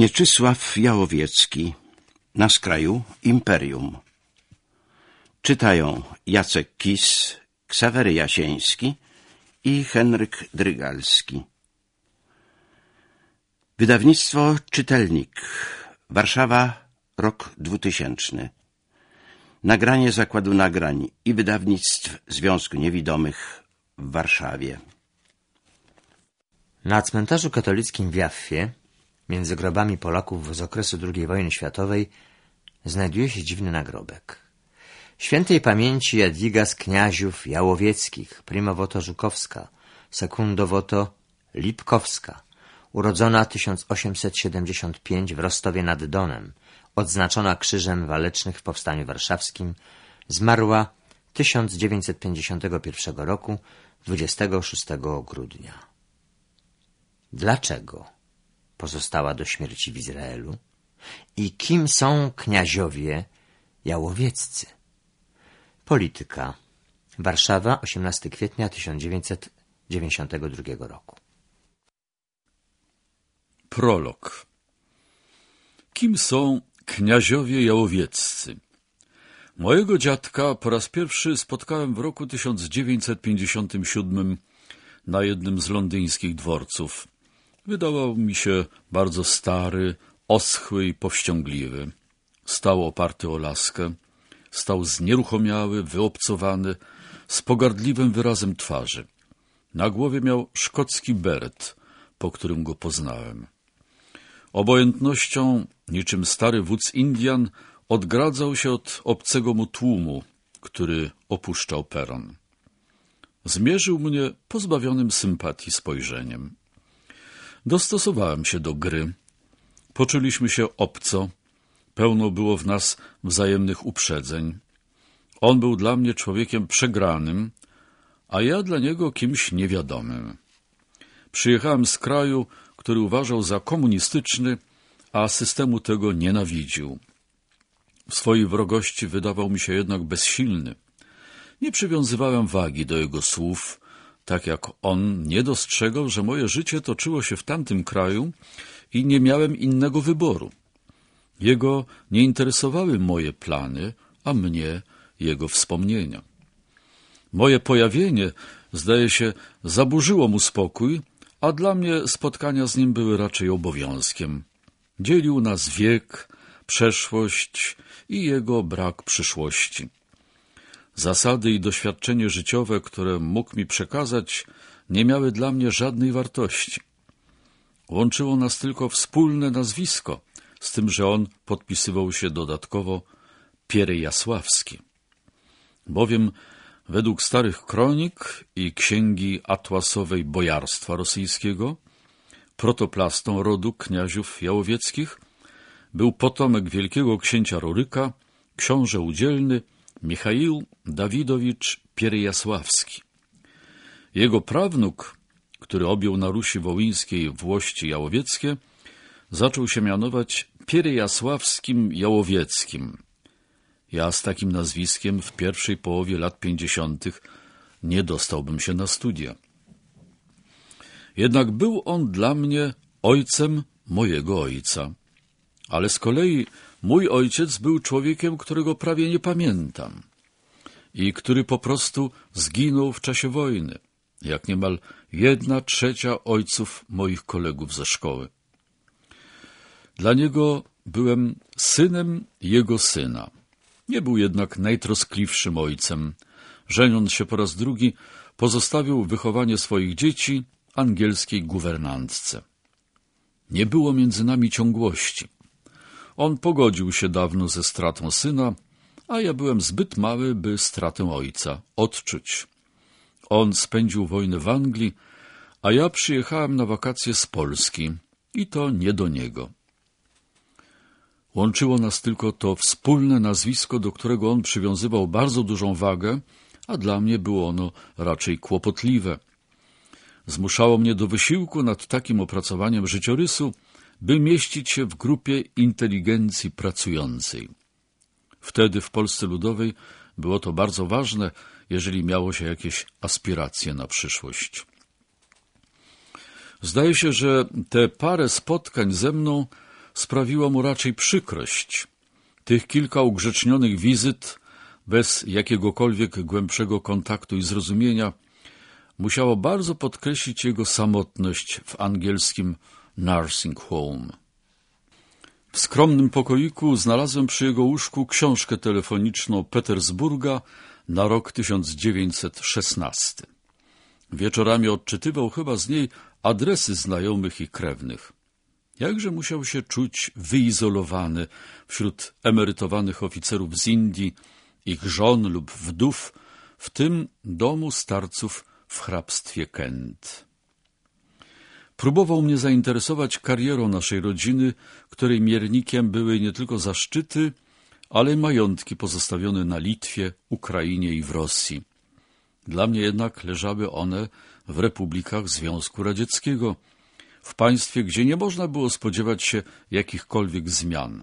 Mieczysław Jałowiecki Na skraju imperium. Czytają Jacek Kis, Ksawery Jasieński i Henryk Drygalski. Wydawnictwo Czytelnik. Warszawa, rok 2000 Nagranie Zakładu Nagrań i Wydawnictw Związku Niewidomych w Warszawie. Na cmentarzu katolickim w Jaffie Między grobami Polaków z okresu II wojny światowej znajduje się dziwny nagrobek. Świętej pamięci Jadwiga z kniaziów Jałowieckich, primowoto Żukowska, sekundowoto Lipkowska, urodzona 1875 w Rostowie nad Donem, odznaczona Krzyżem Walecznych w Powstaniu Warszawskim, zmarła 1951 roku 26 grudnia. Dlaczego? Pozostała do śmierci w Izraelu? I kim są kniaziowie jałowieccy? Polityka. Warszawa, 18 kwietnia 1992 roku. Prolog. Kim są kniaziowie jałowieccy? Mojego dziadka po raz pierwszy spotkałem w roku 1957 na jednym z londyńskich dworców. Wydawał mi się bardzo stary, oschły i powściągliwy. Stał oparty o laskę, stał znieruchomiały, wyobcowany, z pogardliwym wyrazem twarzy. Na głowie miał szkocki beret, po którym go poznałem. Obojętnością, niczym stary wódz Indian, odgradzał się od obcego mu tłumu, który opuszczał peron. Zmierzył mnie pozbawionym sympatii spojrzeniem. Dostosowałem się do gry. Poczuliśmy się obco. Pełno było w nas wzajemnych uprzedzeń. On był dla mnie człowiekiem przegranym, a ja dla niego kimś niewiadomym. Przyjechałem z kraju, który uważał za komunistyczny, a systemu tego nienawidził. W swojej wrogości wydawał mi się jednak bezsilny. Nie przywiązywałem wagi do jego słów, tak jak on nie dostrzegał, że moje życie toczyło się w tamtym kraju i nie miałem innego wyboru. Jego nie interesowały moje plany, a mnie jego wspomnienia. Moje pojawienie, zdaje się, zaburzyło mu spokój, a dla mnie spotkania z nim były raczej obowiązkiem. Dzielił nas wiek, przeszłość i jego brak przyszłości. Zasady i doświadczenie życiowe, które mógł mi przekazać, nie miały dla mnie żadnej wartości. Łączyło nas tylko wspólne nazwisko, z tym, że on podpisywał się dodatkowo Pierre Jasławski. Bowiem według starych kronik i księgi atłasowej bojarstwa rosyjskiego, protoplastą rodu kniaziów jałowieckich był potomek wielkiego księcia Roryka, książę udzielny, Michail Dawidowicz Pierjasławski. Jego prawnuk, który objął na Rusi Wołyńskiej włości jałowieckie, zaczął się mianować Pierjasławskim Jałowieckim. Ja z takim nazwiskiem w pierwszej połowie lat pięćdziesiątych nie dostałbym się na studia. Jednak był on dla mnie ojcem mojego ojca. Ale z kolei Mój ojciec był człowiekiem, którego prawie nie pamiętam i który po prostu zginął w czasie wojny, jak niemal jedna trzecia ojców moich kolegów ze szkoły. Dla niego byłem synem jego syna. Nie był jednak najtroskliwszym ojcem. Żeniąc się po raz drugi, pozostawił wychowanie swoich dzieci angielskiej guwernantce. Nie było między nami ciągłości. On pogodził się dawno ze stratą syna, a ja byłem zbyt mały, by stratę ojca odczuć. On spędził wojnę w Anglii, a ja przyjechałem na wakacje z Polski i to nie do niego. Łączyło nas tylko to wspólne nazwisko, do którego on przywiązywał bardzo dużą wagę, a dla mnie było ono raczej kłopotliwe. Zmuszało mnie do wysiłku nad takim opracowaniem życiorysu, by mieścić się w grupie inteligencji pracującej. Wtedy w Polsce Ludowej było to bardzo ważne, jeżeli miało się jakieś aspiracje na przyszłość. Zdaje się, że te parę spotkań ze mną sprawiło mu raczej przykrość. Tych kilka ugrzecznionych wizyt, bez jakiegokolwiek głębszego kontaktu i zrozumienia, musiało bardzo podkreślić jego samotność w angielskim nursing home. W skromnym pokoiku znalazłem przy jego łóżku książkę telefoniczną Petersburga na rok 1916. Wieczorami odczytywał chyba z niej adresy znajomych i krewnych. Jakże musiał się czuć wyizolowany wśród emerytowanych oficerów z Indii, ich żon lub wdów, w tym domu starców w hrabstwie Kent. Próbował mnie zainteresować karierą naszej rodziny, której miernikiem były nie tylko zaszczyty, ale majątki pozostawione na Litwie, Ukrainie i w Rosji. Dla mnie jednak leżały one w republikach Związku Radzieckiego, w państwie, gdzie nie można było spodziewać się jakichkolwiek zmian.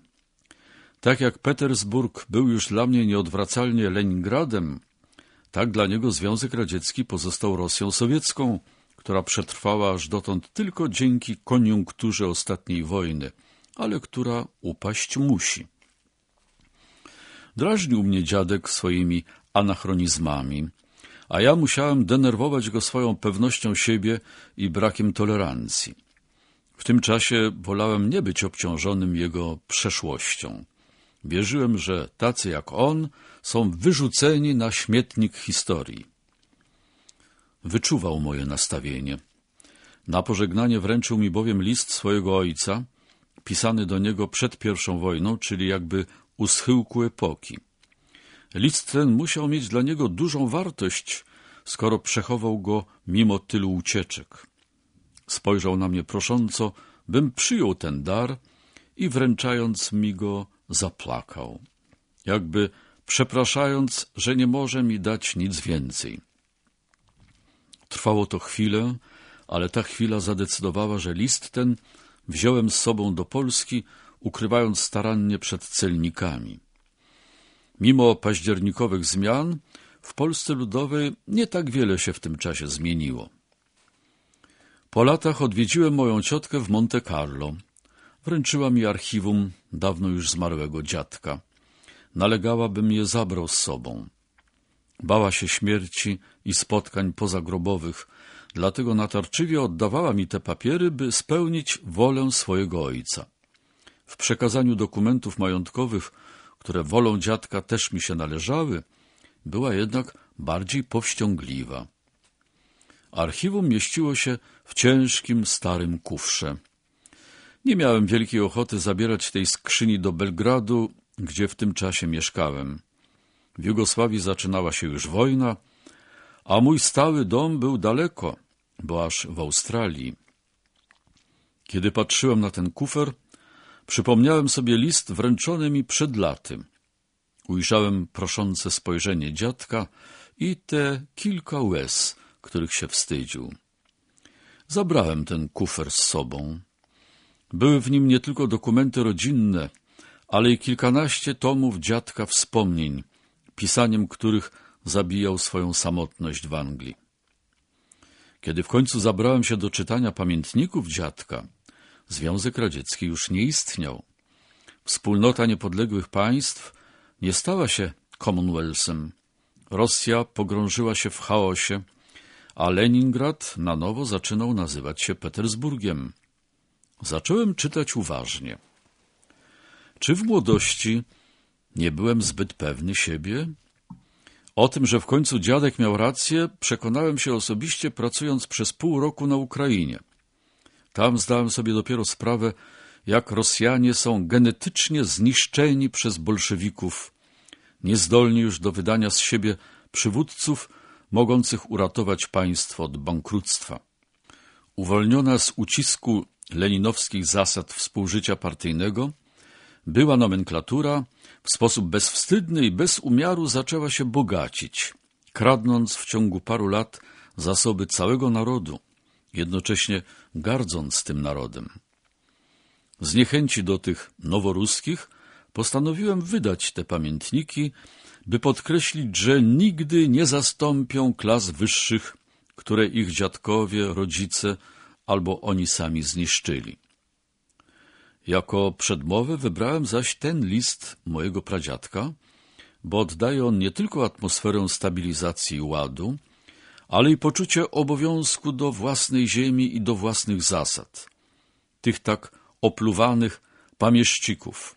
Tak jak Petersburg był już dla mnie nieodwracalnie Leningradem, tak dla niego Związek Radziecki pozostał Rosją sowiecką, która przetrwała aż dotąd tylko dzięki koniunkturze ostatniej wojny, ale która upaść musi. Drażnił mnie dziadek swoimi anachronizmami, a ja musiałem denerwować go swoją pewnością siebie i brakiem tolerancji. W tym czasie wolałem nie być obciążonym jego przeszłością. Wierzyłem, że tacy jak on są wyrzuceni na śmietnik historii. Wyczuwał moje nastawienie. Na pożegnanie wręczył mi bowiem list swojego ojca, pisany do niego przed pierwszą wojną, czyli jakby u schyłku epoki. List ten musiał mieć dla niego dużą wartość, skoro przechował go mimo tylu ucieczek. Spojrzał na mnie prosząco, bym przyjął ten dar i wręczając mi go zaplakał, jakby przepraszając, że nie może mi dać nic więcej. Trwało to chwilę, ale ta chwila zadecydowała, że list ten wziąłem z sobą do Polski, ukrywając starannie przed celnikami. Mimo październikowych zmian, w Polsce Ludowej nie tak wiele się w tym czasie zmieniło. Po latach odwiedziłem moją ciotkę w Monte Carlo. Wręczyła mi archiwum dawno już zmarłego dziadka. Nalegała, bym je zabrał z sobą. Bała się śmierci i spotkań pozagrobowych, dlatego natarczywie oddawała mi te papiery, by spełnić wolę swojego ojca. W przekazaniu dokumentów majątkowych, które wolą dziadka też mi się należały, była jednak bardziej powściągliwa. Archiwum mieściło się w ciężkim, starym kufrze. Nie miałem wielkiej ochoty zabierać tej skrzyni do Belgradu, gdzie w tym czasie mieszkałem. W Jugosławii zaczynała się już wojna, a mój stały dom był daleko, bo aż w Australii. Kiedy patrzyłem na ten kufer, przypomniałem sobie list wręczony mi przed laty. Ujrzałem proszące spojrzenie dziadka i te kilka łez, których się wstydził. Zabrałem ten kufer z sobą. Były w nim nie tylko dokumenty rodzinne, ale i kilkanaście tomów dziadka wspomnień, pisaniem których zabijał swoją samotność w Anglii. Kiedy w końcu zabrałem się do czytania pamiętników dziadka, Związek Radziecki już nie istniał. Wspólnota niepodległych państw nie stała się Commonwealthem. Rosja pogrążyła się w chaosie, a Leningrad na nowo zaczynał nazywać się Petersburgiem. Zacząłem czytać uważnie. Czy w młodości nie byłem zbyt pewny siebie? O tym, że w końcu dziadek miał rację, przekonałem się osobiście pracując przez pół roku na Ukrainie. Tam zdałem sobie dopiero sprawę, jak Rosjanie są genetycznie zniszczeni przez bolszewików, niezdolni już do wydania z siebie przywódców mogących uratować państwo od bankructwa. Uwolniona z ucisku leninowskich zasad współżycia partyjnego, była nomenklatura w sposób bezwstydny i bez umiaru zaczęła się bogacić, kradnąc w ciągu paru lat zasoby całego narodu, jednocześnie gardząc tym narodem. Z niechęci do tych noworuskich postanowiłem wydać te pamiętniki, by podkreślić, że nigdy nie zastąpią klas wyższych, które ich dziadkowie, rodzice albo oni sami zniszczyli. Jako przedmowę wybrałem zaś ten list mojego pradziadka, bo oddaje on nie tylko atmosferę stabilizacji i ładu, ale i poczucie obowiązku do własnej ziemi i do własnych zasad, tych tak opluwanych pamieszcików,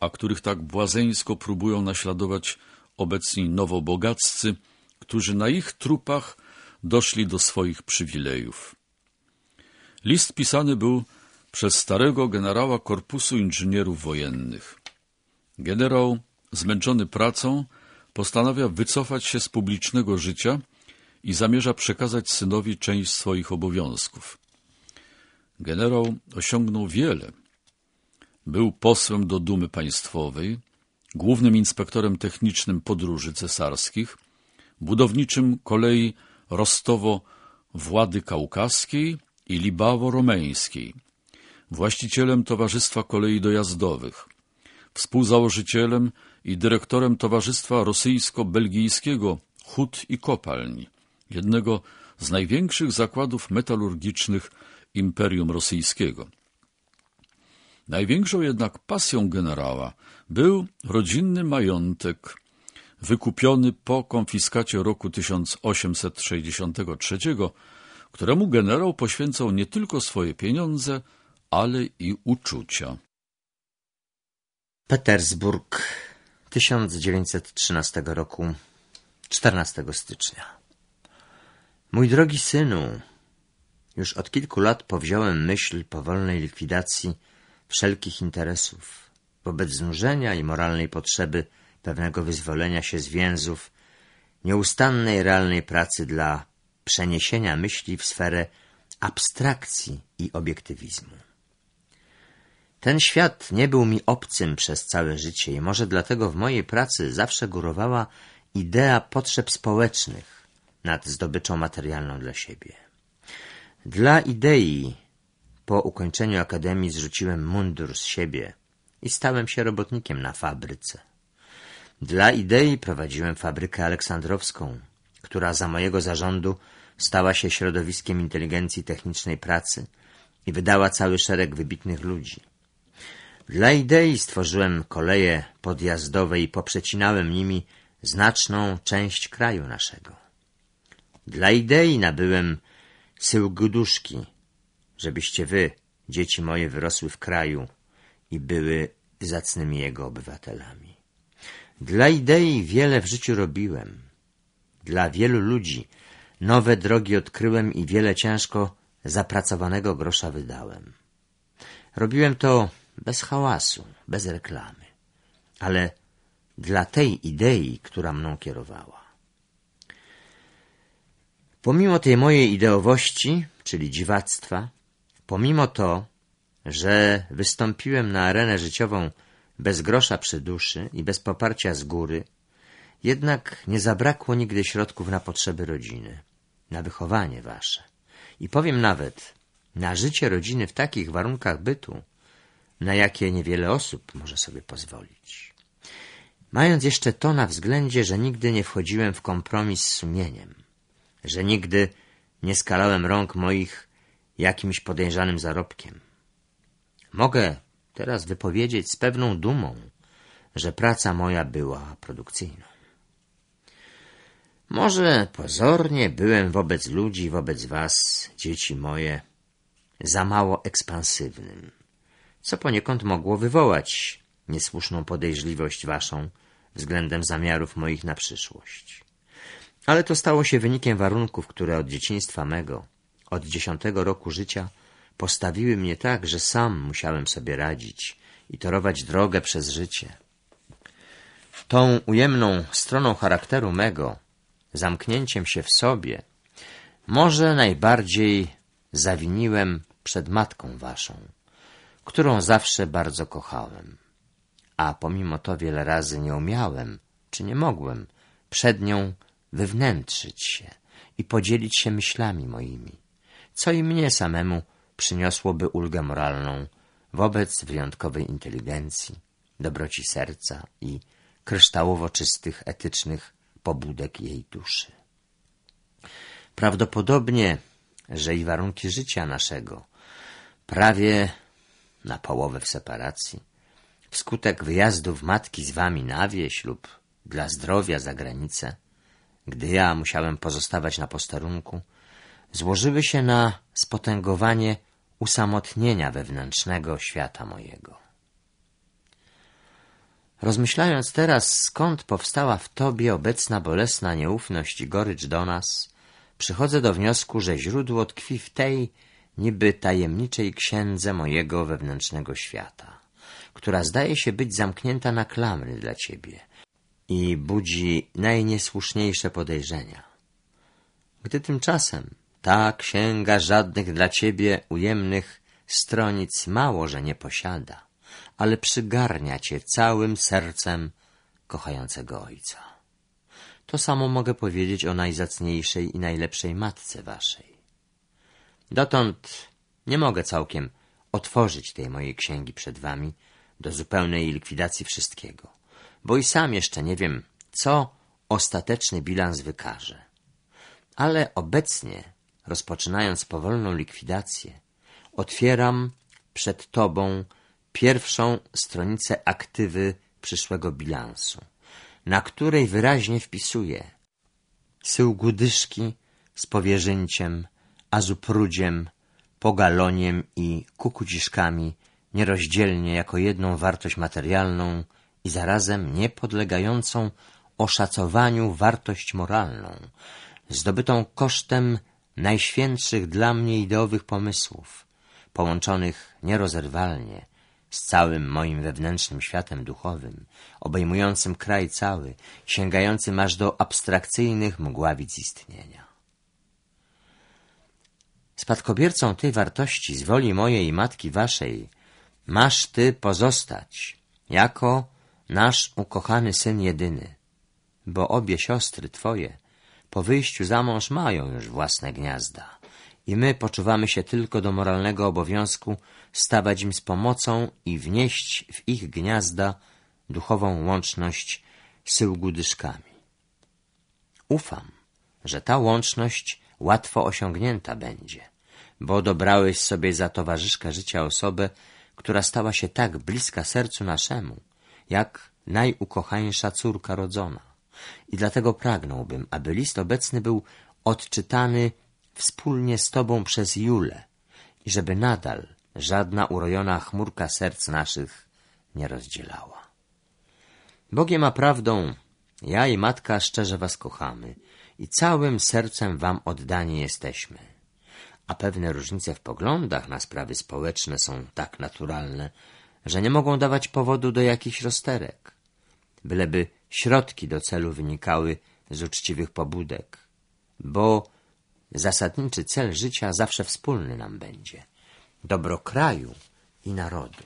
a których tak błazeńsko próbują naśladować obecni nowobogaccy, którzy na ich trupach doszli do swoich przywilejów. List pisany był przez starego generała Korpusu Inżynierów Wojennych. Generał, zmęczony pracą, postanawia wycofać się z publicznego życia i zamierza przekazać synowi część swoich obowiązków. Generał osiągnął wiele. Był posłem do Dumy Państwowej, głównym inspektorem technicznym podróży cesarskich, budowniczym kolei Rostowo-Włady Kaukaskiej i Libawo-Romeńskiej, właścicielem Towarzystwa Kolei Dojazdowych, współzałożycielem i dyrektorem Towarzystwa Rosyjsko-Belgijskiego Hut i Kopalni, jednego z największych zakładów metalurgicznych Imperium Rosyjskiego. Największą jednak pasją generała był rodzinny majątek, wykupiony po konfiskacie roku 1863, któremu generał poświęcał nie tylko swoje pieniądze, ale i uczucia. Petersburg 1913 roku 14 stycznia Mój drogi synu, już od kilku lat powziąłem myśl powolnej likwidacji wszelkich interesów wobec znużenia i moralnej potrzeby pewnego wyzwolenia się z więzów, nieustannej realnej pracy dla przeniesienia myśli w sferę abstrakcji i obiektywizmu. Ten świat nie był mi obcym przez całe życie i może dlatego w mojej pracy zawsze górowała idea potrzeb społecznych nad zdobyczą materialną dla siebie. Dla idei po ukończeniu akademii zrzuciłem mundur z siebie i stałem się robotnikiem na fabryce. Dla idei prowadziłem fabrykę aleksandrowską, która za mojego zarządu stała się środowiskiem inteligencji technicznej pracy i wydała cały szereg wybitnych ludzi. Dla idei stworzyłem koleje podjazdowe i poprzecinałem nimi znaczną część kraju naszego. Dla idei nabyłem syłguduszki, żebyście wy, dzieci moje, wyrosły w kraju i były zacnymi jego obywatelami. Dla idei wiele w życiu robiłem. Dla wielu ludzi nowe drogi odkryłem i wiele ciężko zapracowanego grosza wydałem. Robiłem to bez hałasu, bez reklamy, ale dla tej idei, która mną kierowała. Pomimo tej mojej ideowości, czyli dziwactwa, pomimo to, że wystąpiłem na arenę życiową bez grosza przy duszy i bez poparcia z góry, jednak nie zabrakło nigdy środków na potrzeby rodziny, na wychowanie wasze. I powiem nawet, na życie rodziny w takich warunkach bytu, na jakie niewiele osób może sobie pozwolić. Mając jeszcze to na względzie, że nigdy nie wchodziłem w kompromis z sumieniem, że nigdy nie skalałem rąk moich jakimś podejrzanym zarobkiem. Mogę teraz wypowiedzieć z pewną dumą, że praca moja była produkcyjna. Może pozornie byłem wobec ludzi, wobec was, dzieci moje, za mało ekspansywnym, co poniekąd mogło wywołać niesłuszną podejrzliwość waszą względem zamiarów moich na przyszłość. Ale to stało się wynikiem warunków, które od dzieciństwa mego, od dziesiątego roku życia, postawiły mnie tak, że sam musiałem sobie radzić i torować drogę przez życie. Tą ujemną stroną charakteru mego, zamknięciem się w sobie, może najbardziej zawiniłem przed matką waszą, którą zawsze bardzo kochałem, a pomimo to wiele razy nie umiałem, czy nie mogłem, przed nią wywnętrzyć się i podzielić się myślami moimi, co i mnie samemu przyniosłoby ulgę moralną wobec wyjątkowej inteligencji, dobroci serca i kryształowo czystych etycznych pobudek jej duszy. Prawdopodobnie, że i warunki życia naszego prawie na połowę w separacji, wskutek wyjazdów matki z wami na wieś lub dla zdrowia za granicę, gdy ja musiałem pozostawać na posterunku, złożyły się na spotęgowanie usamotnienia wewnętrznego świata mojego. Rozmyślając teraz, skąd powstała w tobie obecna bolesna nieufność i gorycz do nas, przychodzę do wniosku, że źródło tkwi w tej niby tajemniczej księdze mojego wewnętrznego świata, która zdaje się być zamknięta na klamry dla ciebie i budzi najniesłuszniejsze podejrzenia. Gdy tymczasem ta księga żadnych dla ciebie ujemnych stronic mało, że nie posiada, ale przygarnia cię całym sercem kochającego ojca. To samo mogę powiedzieć o najzacniejszej i najlepszej matce waszej. Dotąd nie mogę całkiem otworzyć tej mojej księgi przed wami do zupełnej likwidacji wszystkiego, bo i sam jeszcze nie wiem, co ostateczny bilans wykaże. Ale obecnie, rozpoczynając powolną likwidację, otwieram przed tobą pierwszą stronicę aktywy przyszłego bilansu, na której wyraźnie wpisuje Syłgudyszki z powierzęciem, azuprudziem, pogaloniem i kukuciszkami nierozdzielnie jako jedną wartość materialną i zarazem niepodlegającą oszacowaniu wartość moralną, zdobytą kosztem najświętszych dla mnie ideowych pomysłów, połączonych nierozerwalnie z całym moim wewnętrznym światem duchowym, obejmującym kraj cały, sięgającym aż do abstrakcyjnych mgławic istnienia. Spadkobiercą tej wartości z woli mojej matki waszej masz ty pozostać jako nasz ukochany syn jedyny, bo obie siostry twoje po wyjściu za mąż mają już własne gniazda i my poczuwamy się tylko do moralnego obowiązku stawać im z pomocą i wnieść w ich gniazda duchową łączność z. Ufam, że ta łączność łatwo osiągnięta będzie, bo dobrałeś sobie za towarzyszkę życia osobę, która stała się tak bliska sercu naszemu, jak najukochańsza córka rodzona. I dlatego pragnąłbym, aby list obecny był odczytany wspólnie z Tobą przez Julę i żeby nadal żadna urojona chmurka serc naszych nie rozdzielała. Bogiem a prawdą, ja i matka szczerze Was kochamy i całym sercem Wam oddani jesteśmy. A pewne różnice w poglądach na sprawy społeczne są tak naturalne, że nie mogą dawać powodu do jakichś rozterek, byleby środki do celu wynikały z uczciwych pobudek, bo zasadniczy cel życia zawsze wspólny nam będzie dobro kraju i narodu.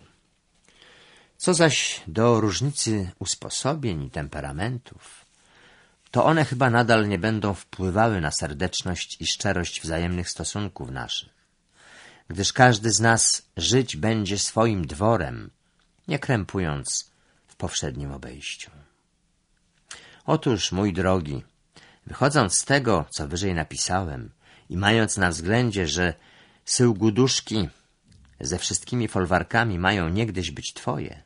Co zaś do różnicy usposobień i temperamentów, to one chyba nadal nie będą wpływały na serdeczność i szczerość wzajemnych stosunków naszych, gdyż każdy z nas żyć będzie swoim dworem, nie krępując w powszednim obejściu. Otóż, mój drogi, wychodząc z tego, co wyżej napisałem i mając na względzie, że syłguduszki ze wszystkimi folwarkami mają niegdyś być twoje,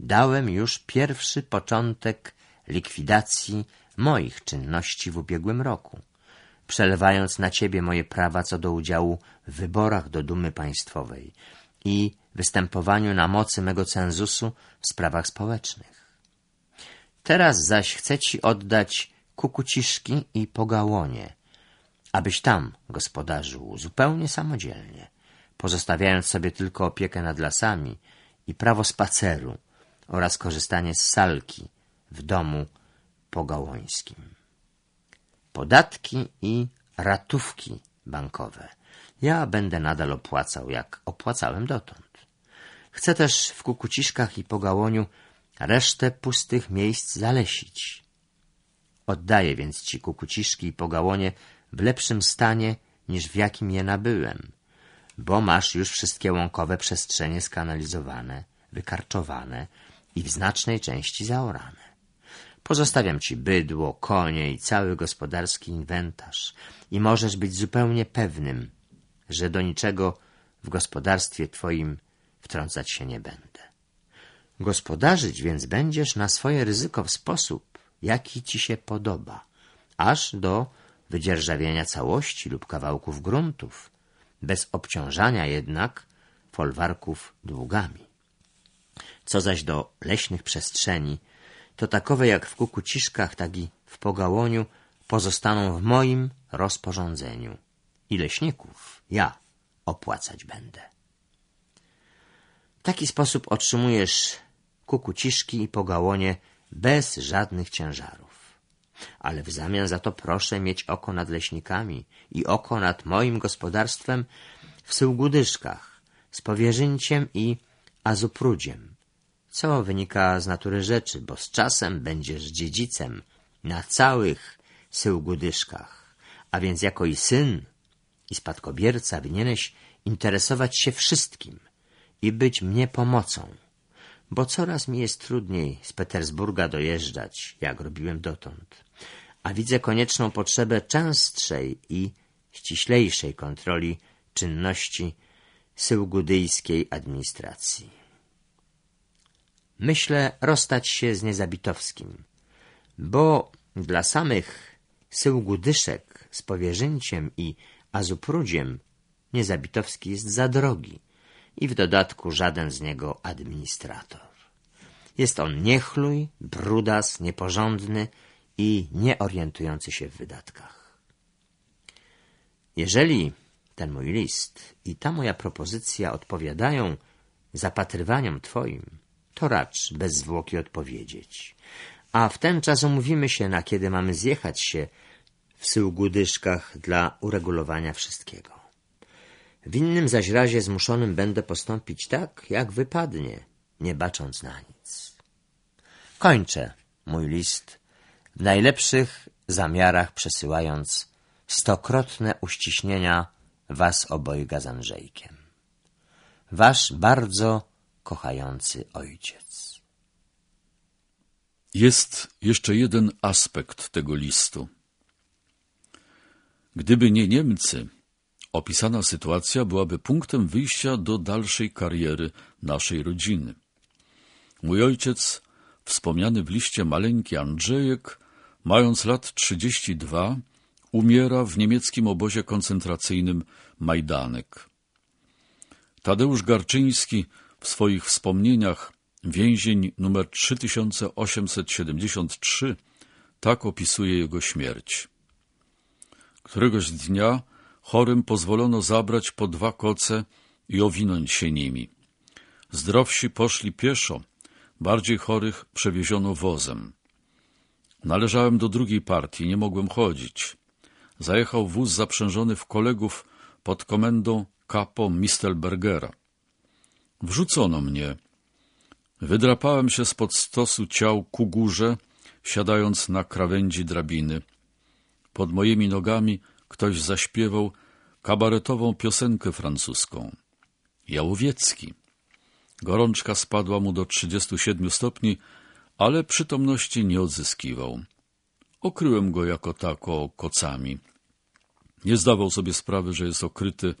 dałem już pierwszy początek likwidacji moich czynności w ubiegłym roku, przelewając na ciebie moje prawa co do udziału w wyborach do Dumy Państwowej i występowaniu na mocy mego cenzusu w sprawach społecznych. Teraz zaś chcę ci oddać kukuciszki i pogałonie, abyś tam, gospodarzu, zupełnie samodzielnie, pozostawiając sobie tylko opiekę nad lasami i prawo spaceru oraz korzystanie z salki w domu pogałońskim. Podatki i ratówki bankowe ja będę nadal opłacał, jak opłacałem dotąd. Chcę też w kukuciszkach i pogałoniu resztę pustych miejsc zalesić. Oddaję więc ci kukuciszki i pogałonie w lepszym stanie, niż w jakim je nabyłem, bo masz już wszystkie łąkowe przestrzenie skanalizowane, wykarczowane i w znacznej części zaorane. Pozostawiam ci bydło, konie i cały gospodarski inwentarz i możesz być zupełnie pewnym, że do niczego w gospodarstwie twoim wtrącać się nie będę. Gospodarzyć więc będziesz na swoje ryzyko w sposób, jaki ci się podoba, aż do wydzierżawienia całości lub kawałków gruntów, bez obciążania jednak folwarków długami. Co zaś do leśnych przestrzeni, to takowe jak w Kukuciszkach, tak i w Pogałoniu pozostaną w moim rozporządzeniu i leśników ja opłacać będę. W taki sposób otrzymujesz kukuciszki i pogałonie bez żadnych ciężarów. Ale w zamian za to proszę mieć oko nad leśnikami i oko nad moim gospodarstwem w Syłgudyszkach z powierzynkiem i azuprudziem, co wynika z natury rzeczy, bo z czasem będziesz dziedzicem na całych Syłgudyszkach, a więc jako i syn i spadkobierca winieneś interesować się wszystkim i być mnie pomocą, bo coraz mi jest trudniej z Petersburga dojeżdżać, jak robiłem dotąd, a widzę konieczną potrzebę częstszej i ściślejszej kontroli czynności syłgudyjskiej administracji. Myślę rozstać się z Niezabitowskim, bo dla samych syłgudyszek z powierzęciem i azuprudziem Niezabitowski jest za drogi i w dodatku żaden z niego administrator. Jest on niechlój, brudas, nieporządny i nieorientujący się w wydatkach. Jeżeli ten mój list i ta moja propozycja odpowiadają zapatrywaniom Twoim, to racz bez zwłoki odpowiedzieć. A w ten czas umówimy się, na kiedy mamy zjechać się w Syłgudyszkach dla uregulowania wszystkiego. W innym zaś razie zmuszonym będę postąpić tak, jak wypadnie, nie bacząc na nic. Kończę mój list w najlepszych zamiarach przesyłając stokrotne uściśnienia was obojga z Andrzejkiem. Wasz bardzo kochający ojciec. Jest jeszcze jeden aspekt tego listu. Gdyby nie Niemcy, opisana sytuacja byłaby punktem wyjścia do dalszej kariery naszej rodziny. Mój ojciec, wspomniany w liście maleńki Andrzejek, mając lat 32, umiera w niemieckim obozie koncentracyjnym Majdanek. Tadeusz Garczyński w swoich wspomnieniach więzień numer 3873 tak opisuje jego śmierć. Któregoś dnia chorym pozwolono zabrać po dwa koce i owinąć się nimi. Zdrowsi poszli pieszo, bardziej chorych przewieziono wozem. Należałem do drugiej partii, nie mogłem chodzić. Zajechał wóz zaprzężony w kolegów pod komendą kapo Mistelbergera. Wrzucono mnie. Wydrapałem się spod stosu ciał ku górze, siadając na krawędzi drabiny. Pod moimi nogami ktoś zaśpiewał kabaretową piosenkę francuską. Jałowiecki. Gorączka spadła mu do 37 stopni, ale przytomności nie odzyskiwał. Okryłem go jako tako kocami. Nie zdawał sobie sprawy, że jest okryty,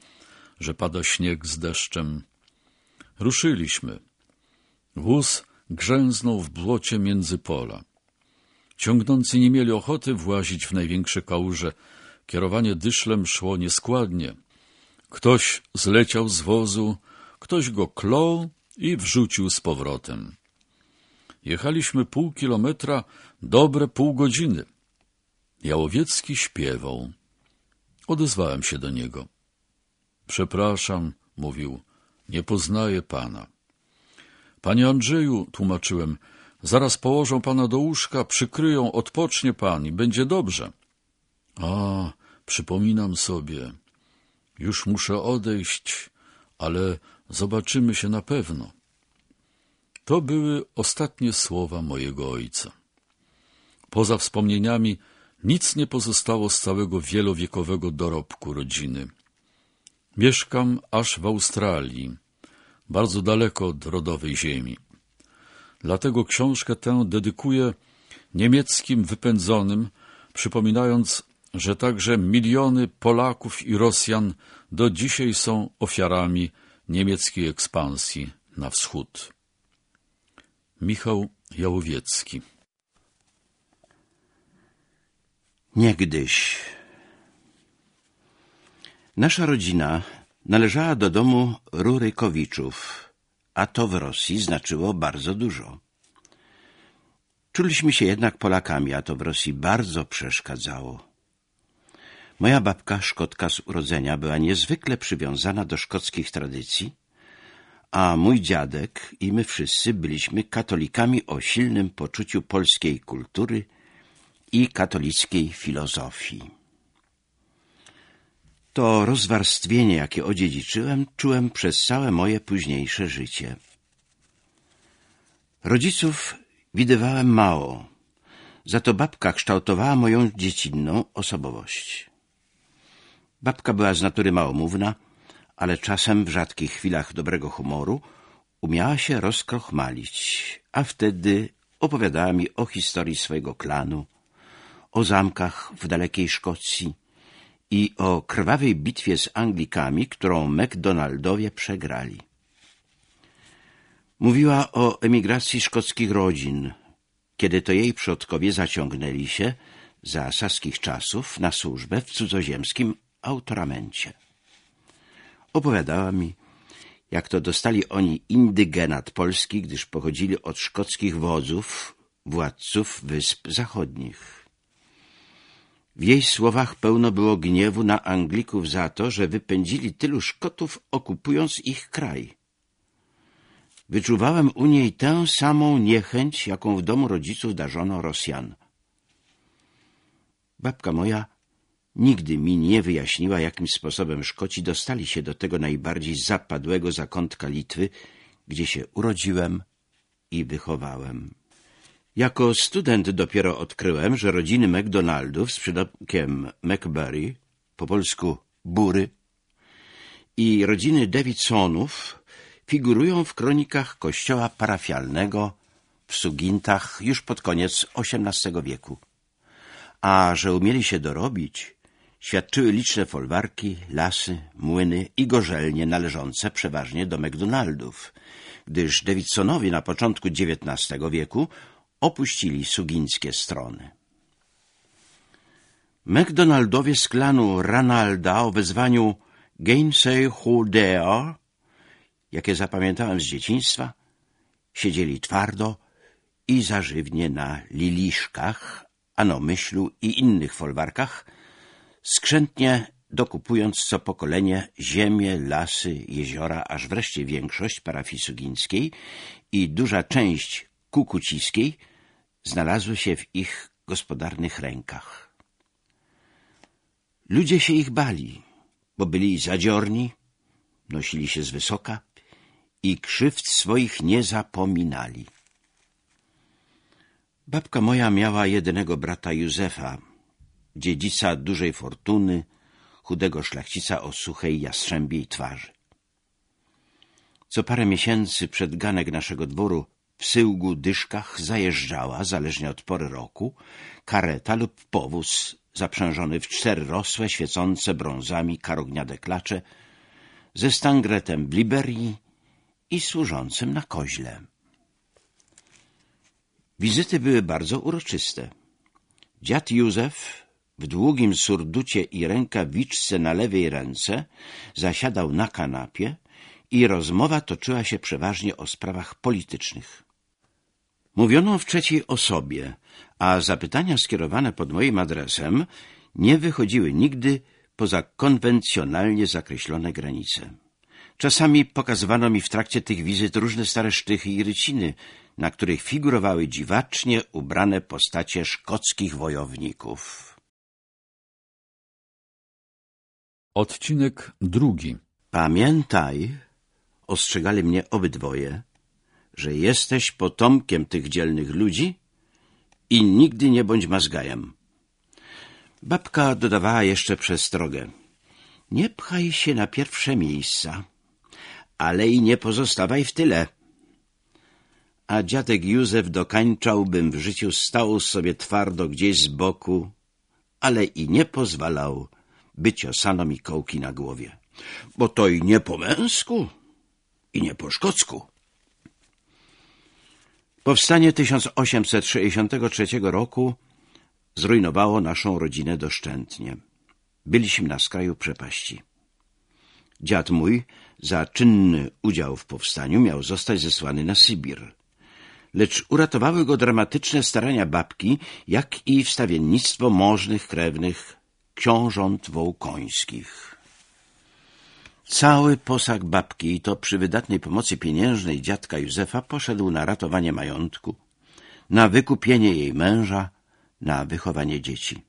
że pada śnieg z deszczem. Ruszyliśmy. Wóz grzęznął w błocie między pola. Ciągnący nie mieli ochoty włazić w największe kałuże. Kierowanie dyszlem szło nieskładnie. Ktoś zleciał z wozu, ktoś go klął i wrzucił z powrotem. Jechaliśmy pół kilometra, dobre pół godziny. Jałowiecki śpiewał. Odezwałem się do niego. Przepraszam, mówił, nie poznaję pana. Panie Andrzeju, tłumaczyłem, zaraz położą pana do łóżka, przykryją, odpocznie pan i będzie dobrze. A, przypominam sobie. Już muszę odejść, ale zobaczymy się na pewno. To były ostatnie słowa mojego ojca. Poza wspomnieniami nic nie pozostało z całego wielowiekowego dorobku rodziny. Mieszkam aż w Australii, bardzo daleko od rodowej ziemi. Dlatego książkę tę dedykuję niemieckim wypędzonym, przypominając, że także miliony Polaków i Rosjan do dzisiaj są ofiarami niemieckiej ekspansji na wschód. Michał Jałowiecki Niegdyś Nasza rodzina należała do domu Rurykowiczów, a to w Rosji znaczyło bardzo dużo. Czuliśmy się jednak Polakami, a to w Rosji bardzo przeszkadzało. Moja babka, Szkotka z urodzenia, była niezwykle przywiązana do szkockich tradycji, a mój dziadek i my wszyscy byliśmy katolikami o silnym poczuciu polskiej kultury i katolickiej filozofii. To rozwarstwienie, jakie odziedziczyłem, czułem przez całe moje późniejsze życie. Rodziców widywałem mało, za to babka kształtowała moją dziecinną osobowość. Babka była z natury małomówna, ale czasem w rzadkich chwilach dobrego humoru umiała się rozkrochmalić, a wtedy opowiadała mi o historii swojego klanu, o zamkach w dalekiej Szkocji, i o krwawej bitwie z Anglikami, którą MacDonaldowie przegrali. Mówiła o emigracji szkockich rodzin, kiedy to jej przodkowie zaciągnęli się za saskich czasów na służbę w cudzoziemskim autoramencie. Opowiadała mi, jak to dostali oni indygenat polski, gdyż pochodzili od szkockich wodzów, władców Wysp Zachodnich. W jej słowach pełno było gniewu na Anglików za to, że wypędzili tylu Szkotów, okupując ich kraj. Wyczuwałem u niej tę samą niechęć, jaką w domu rodziców darzono Rosjan. Babka moja nigdy mi nie wyjaśniła, jakim sposobem Szkoci dostali się do tego najbardziej zapadłego zakątka Litwy, gdzie się urodziłem i wychowałem. Jako student dopiero odkryłem, że rodziny McDonaldów z przydomkiem McBurry, po polsku Bury, i rodziny Davidsonów figurują w kronikach kościoła parafialnego w Sugintach już pod koniec XVIII wieku. A że umieli się dorobić, świadczyły liczne folwarki, lasy, młyny i gorzelnie należące przeważnie do McDonaldów, gdyż Davidsonowie na początku XIX wieku opuścili sugińskie strony. McDonaldowie z klanu Ranalda o wezwaniu Gainsay Hudea, jakie zapamiętałem z dzieciństwa, siedzieli twardo i zażywnie na liliszkach, anomyślu i innych folwarkach, skrzętnie dokupując co pokolenie ziemię, lasy, jeziora, aż wreszcie większość parafii sugińskiej i duża część kukuciskiej znalazły się w ich gospodarnych rękach. Ludzie się ich bali, bo byli zadziorni, nosili się z wysoka i krzywd swoich nie zapominali. Babka moja miała jedynego brata Józefa, dziedzica dużej fortuny, chudego szlachcica o suchej jastrzębiej twarzy. Co parę miesięcy przed ganek naszego dworu w syłgu dyszkach zajeżdżała, zależnie od pory roku, kareta lub powóz zaprzężony w cztery rosłe, świecące brązami karogniade klacze, ze stangretem w Liberii i służącym na koźle. Wizyty były bardzo uroczyste. Dziad Józef w długim surducie i rękawiczce na lewej ręce zasiadał na kanapie i rozmowa toczyła się przeważnie o sprawach politycznych. Mówiono w trzeciej osobie, a zapytania skierowane pod moim adresem nie wychodziły nigdy poza konwencjonalnie zakreślone granice. Czasami pokazywano mi w trakcie tych wizyt różne stare sztychy i ryciny, na których figurowały dziwacznie ubrane postacie szkockich wojowników. Odcinek drugi Pamiętaj, ostrzegali mnie obydwoje, że jesteś potomkiem tych dzielnych ludzi i nigdy nie bądź mazgajem. Babka dodawała jeszcze przestrogę. Nie pchaj się na pierwsze miejsca, ale i nie pozostawaj w tyle. A dziadek Józef dokańczał, bym w życiu stał sobie twardo gdzieś z boku, ale i nie pozwalał, by ciosano mi kołki na głowie. Bo to i nie po męsku, i nie po szkocku. Powstanie 1863 roku zrujnowało naszą rodzinę doszczętnie. Byliśmy na skraju przepaści. Dziad mój za czynny udział w powstaniu miał zostać zesłany na Sybir. Lecz uratowały go dramatyczne starania babki, jak i wstawiennictwo możnych krewnych książąt wołkońskich. Cały posag babki, i to przy wydatnej pomocy pieniężnej dziadka Józefa, poszedł na ratowanie majątku, na wykupienie jej męża, na wychowanie dzieci.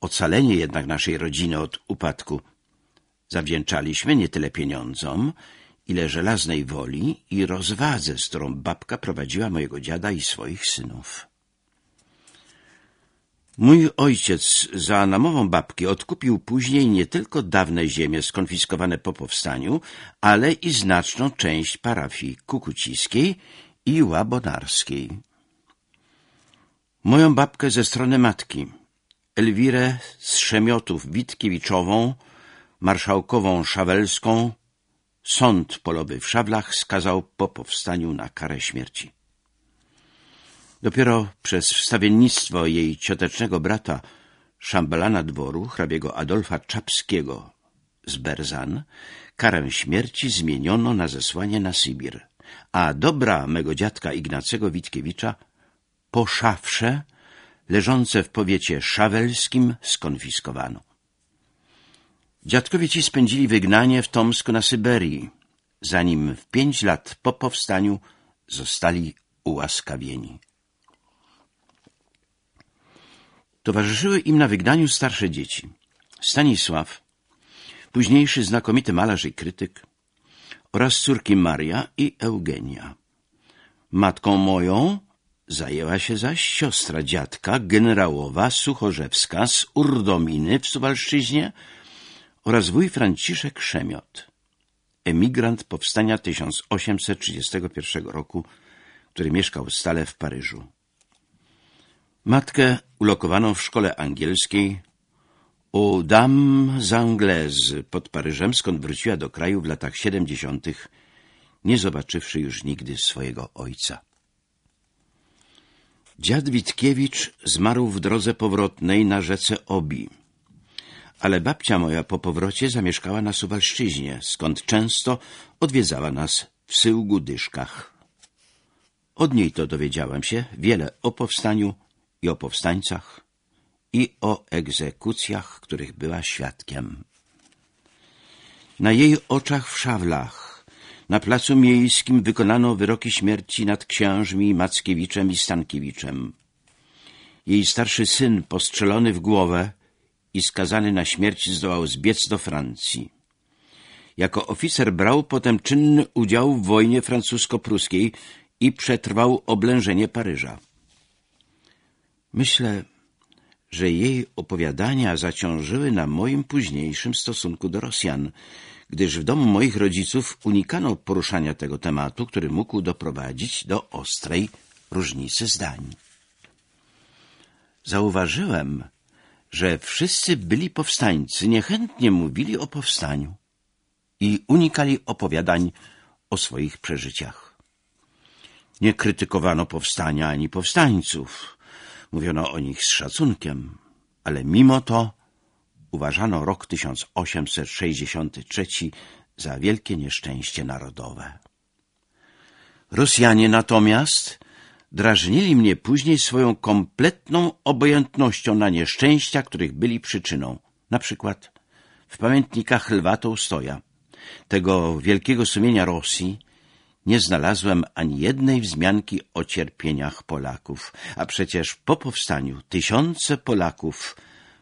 Ocalenie jednak naszej rodziny od upadku zawdzięczaliśmy nie tyle pieniądzom, ile żelaznej woli i rozwadze, z którą babka prowadziła mojego dziada i swoich synów. Mój ojciec za namową babki odkupił później nie tylko dawne ziemie skonfiskowane po powstaniu, ale i znaczną część parafii kukuciskiej i łabonarskiej. Moją babkę ze strony matki, Elwirę z Szemiotów Witkiewiczową, marszałkową szawelską, sąd polowy w Szablach skazał po powstaniu na karę śmierci. Dopiero przez wstawiennictwo jej ciotecznego brata, szambelana dworu, hrabiego Adolfa Czapskiego z Berzan, karę śmierci zmieniono na zesłanie na Sybir, a dobra mego dziadka Ignacego Witkiewicza po szafrze, leżące w powiecie szawelskim, skonfiskowano. Dziadkowie ci spędzili wygnanie w Tomsku na Syberii, zanim w pięć lat po powstaniu zostali ułaskawieni. Towarzyszyły im na wygnaniu starsze dzieci. Stanisław, późniejszy znakomity malarz i krytyk oraz córki Maria i Eugenia. Matką moją zajęła się zaś siostra dziadka, generałowa Suchorzewska z Urdominy w Suwalszczyźnie oraz wuj Franciszek Szemiot, emigrant powstania 1831 roku, który mieszkał stale w Paryżu. Matkę ulokowano w szkole angielskiej u Dame Anglaises pod Paryżem, skąd wróciła do kraju w latach siedemdziesiątych, nie zobaczywszy już nigdy swojego ojca. Dziad Witkiewicz zmarł w drodze powrotnej na rzece Obi, ale babcia moja po powrocie zamieszkała na Suwalszczyźnie, skąd często odwiedzała nas w Syłgu Dyszkach. Od niej to dowiedziałem się wiele o powstaniu i o powstańcach, i o egzekucjach, których była świadkiem. Na jej oczach w Szawlach, na placu miejskim wykonano wyroki śmierci nad księżmi Mackiewiczem i Stankiewiczem. Jej starszy syn, postrzelony w głowę i skazany na śmierć, zdołał zbiec do Francji. Jako oficer brał potem czynny udział w wojnie francusko-pruskiej i przetrwał oblężenie Paryża. Myślę, że jej opowiadania zaciążyły na moim późniejszym stosunku do Rosjan, gdyż w domu moich rodziców unikano poruszania tego tematu, który mógł doprowadzić do ostrej różnicy zdań. Zauważyłem, że wszyscy byli powstańcy niechętnie mówili o powstaniu i unikali opowiadań o swoich przeżyciach. Nie krytykowano powstania ani powstańców, Mówiono o nich z szacunkiem, ale mimo to uważano rok 1863 za wielkie nieszczęście narodowe. Rosjanie natomiast drażnili mnie później swoją kompletną obojętnością na nieszczęścia, których byli przyczyną. Na przykład w pamiętnikach Lwa Tołstoja, tego wielkiego sumienia Rosji, nie znalazłem ani jednej wzmianki o cierpieniach Polaków, a przecież po powstaniu tysiące Polaków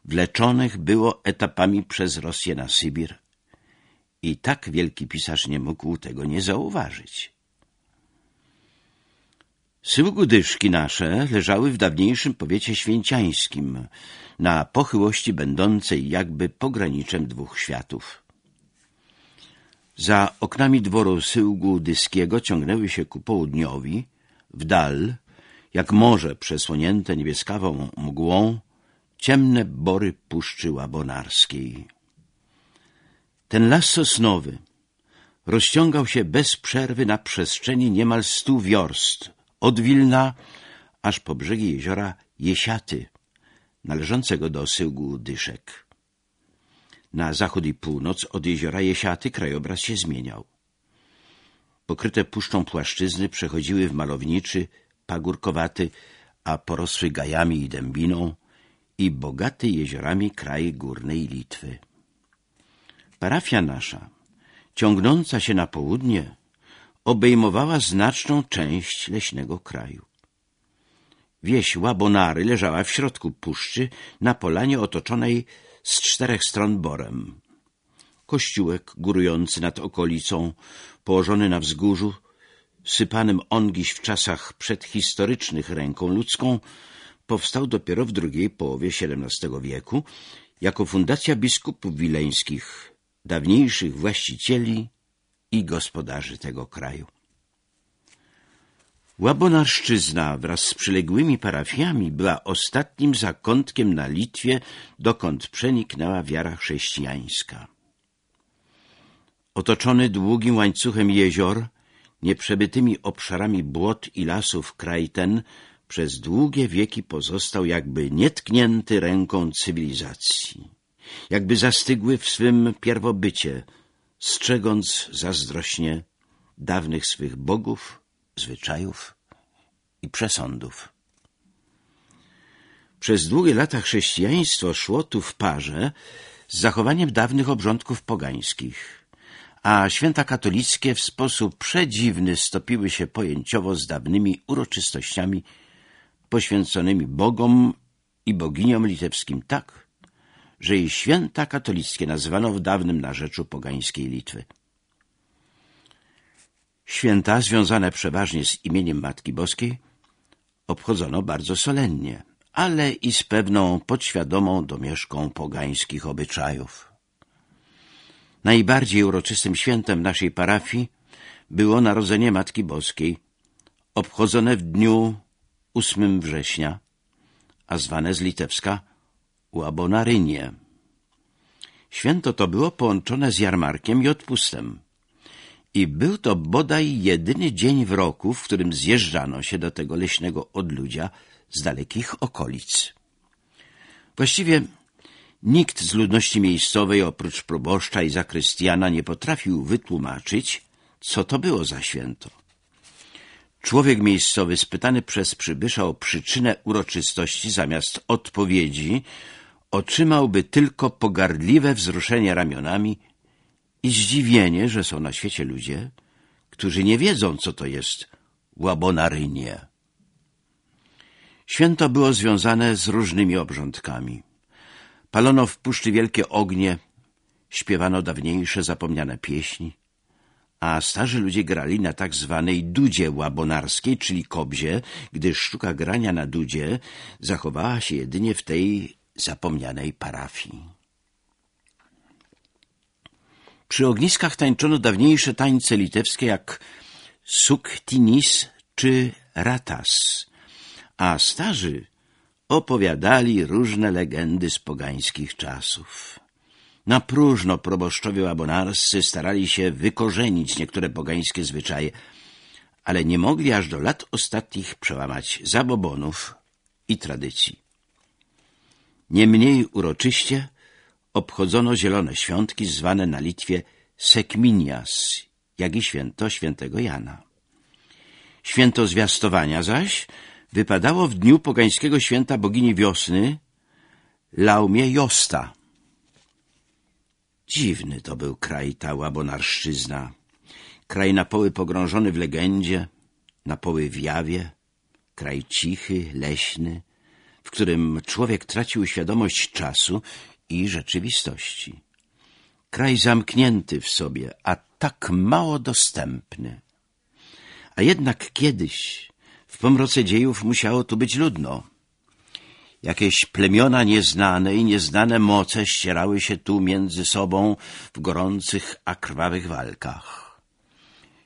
wleczonych było etapami przez Rosję na Sybir. I tak wielki pisarz nie mógł tego nie zauważyć. Syłgudyszki nasze leżały w dawniejszym powiecie święciańskim, na pochyłości będącej jakby pograniczem dwóch światów. Za oknami dworu syłgu dyskiego ciągnęły się ku południowi, w dal, jak morze przesłonięte niebieskawą mgłą, ciemne bory Puszczy Łabonarskiej. Ten las sosnowy, rozciągał się bez przerwy na przestrzeni niemal stu wiorst, od Wilna aż po brzegi jeziora Jesiaty, należącego do Syłgu Dyszek. Na zachód i północ od jeziora Jesiaty krajobraz się zmieniał. Pokryte puszczą płaszczyzny przechodziły w malowniczy, pagórkowaty, a porosły gajami i dębiną i bogaty jeziorami kraj górnej Litwy. Parafia nasza, ciągnąca się na południe, obejmowała znaczną część leśnego kraju. Wieś Łabonary leżała w środku puszczy, na polanie otoczonej z czterech stron borem. Kościółek górujący nad okolicą, położony na wzgórzu, sypanym ongiś w czasach przedhistorycznych ręką ludzką, powstał dopiero w drugiej połowie XVII wieku jako fundacja biskupów wileńskich, dawniejszych właścicieli i gospodarzy tego kraju. Łabonarszczyzna wraz z przyległymi parafiami była ostatnim zakątkiem na Litwie, dokąd przeniknęła wiara chrześcijańska. Otoczony długim łańcuchem jezior, nieprzebytymi obszarami błot i lasów kraj ten przez długie wieki pozostał jakby nietknięty ręką cywilizacji, jakby zastygły w swym pierwobycie, strzegąc zazdrośnie dawnych swych bogów, zwyczajów i przesądów. Przez długie lata chrześcijaństwo szło tu w parze z zachowaniem dawnych obrządków pogańskich, a święta katolickie w sposób przedziwny stopiły się pojęciowo z dawnymi uroczystościami poświęconymi bogom i boginiom litewskim tak, że i święta katolickie nazywano w dawnym narzeczu pogańskiej Litwy. Święta związane przeważnie z imieniem Matki Boskiej obchodzono bardzo solennie, ale i z pewną podświadomą domieszką pogańskich obyczajów. Najbardziej uroczystym świętem naszej parafii było Narodzenie Matki Boskiej, obchodzone w dniu 8 września, a zwane z litewska Łabonarynie. Święto to było połączone z jarmarkiem i odpustem. I był to bodaj jedyny dzień w roku, w którym zjeżdżano się do tego leśnego odludzia z dalekich okolic. Właściwie nikt z ludności miejscowej oprócz proboszcza i zakrystiana nie potrafił wytłumaczyć, co to było za święto. Człowiek miejscowy spytany przez przybysza o przyczynę uroczystości zamiast odpowiedzi otrzymałby tylko pogardliwe wzruszenie ramionami i zdziwienie, że są na świecie ludzie, którzy nie wiedzą, co to jest łabonarynie. Święto było związane z różnymi obrządkami. Palono w puszczy wielkie ognie, śpiewano dawniejsze zapomniane pieśni, a starzy ludzie grali na tak zwanej dudzie łabonarskiej, czyli kobzie, gdyż sztuka grania na dudzie zachowała się jedynie w tej zapomnianej parafii. Przy ogniskach tańczono dawniejsze tańce litewskie jak suktinis czy ratas, a starzy opowiadali różne legendy z pogańskich czasów. Na próżno proboszczowie łabonarscy starali się wykorzenić niektóre pogańskie zwyczaje, ale nie mogli aż do lat ostatnich przełamać zabobonów i tradycji. Niemniej uroczyście obchodzono zielone świątki zwane na Litwie Sekminias, jak i święto świętego Jana. Święto zwiastowania zaś wypadało w dniu pogańskiego święta bogini wiosny Laumie Josta. Dziwny to był kraj ta łabonarszczyzna. Kraj na poły pogrążony w legendzie, na poły w jawie, kraj cichy, leśny, w którym człowiek tracił świadomość czasu i rzeczywistości. Kraj zamknięty w sobie, a tak mało dostępny. A jednak kiedyś, w pomroce dziejów, musiało tu być ludno. Jakieś plemiona nieznane i nieznane moce ścierały się tu między sobą w gorących, a krwawych walkach.